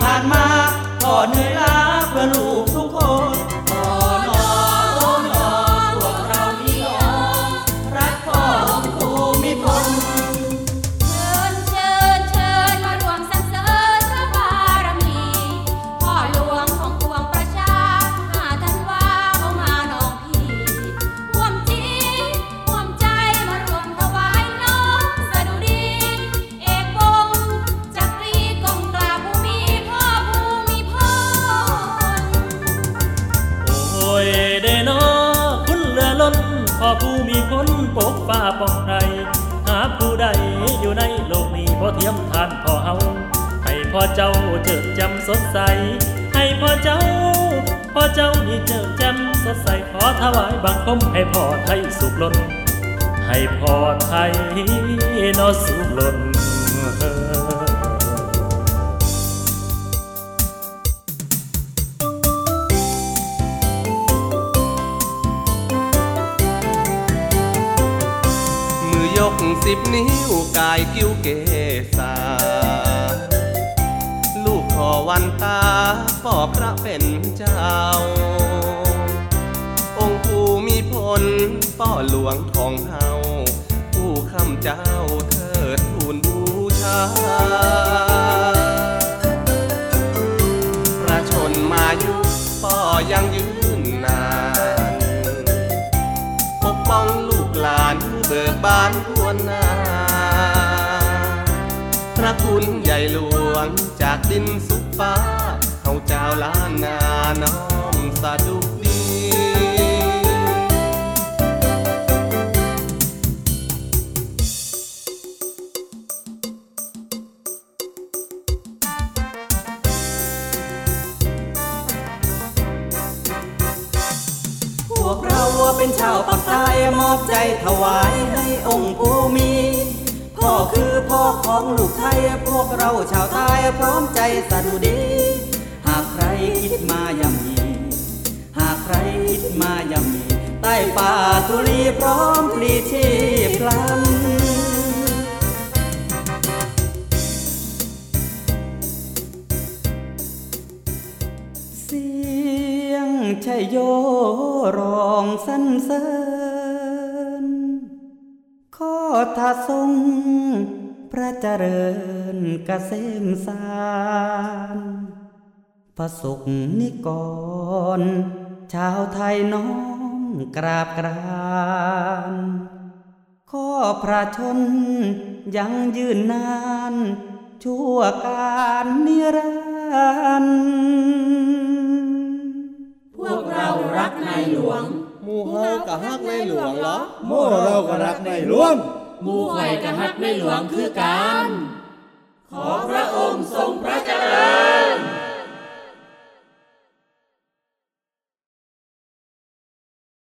ผ่านมาพ่อเหนื่อยล้าเพื่อลูก พ่อผู้มีพ้นปกฟ้าปกไรหาผู้ใดอยู่ในโลกนี้พอเทียมทานพ่อเฮาให้พ่อเจ้าเจิดจำสดใส ให้พ่อเจ้าพ่อเจ้านี่เจิดจำสดใสขอถวายบังคมให้พ่อไทยสุขล้นให้พ่อไทยนอสุขล้น สิบนิ้วกายกิ้วเกษาลูกขอวันตาป่อพระเป็นเจ้า องค์ผู้มีพลป่อหลวงของเฮาผู้คำเจ้าเทิดทูนบูชาพระชนมายุป่อยังยืน บานทวนนาพระคุณใหญ่หลวงจากดินสุฟ้าเขาเจ้าล้านนา เป็นชาวปากใต้มอบใจถวายให้องค์ภูมิพ่อคือพ่อของลูกไทย พวกเราชาวไทยพร้อมใจสดุดี หากใครคิดมายำยีหากใครคิดมายำยีใต้ป่าทุลีพร้อมพลีชีพลัน ชัยโยร้องสรรเสริญขอทาทรงพระเจริญกเกษมสารพระสุขนิกร ชาวไทยน้อมกราบกรานขอพระชนยังยืนนาน ชั่วการนิรันดร์ กในหลวงหมู่เฮากะฮักในหลวงเหรอโม่เราก็รักในหลวงหมู่ข่อยกะฮักในหลวงคือกัน ขอพระองค์ทรงพระ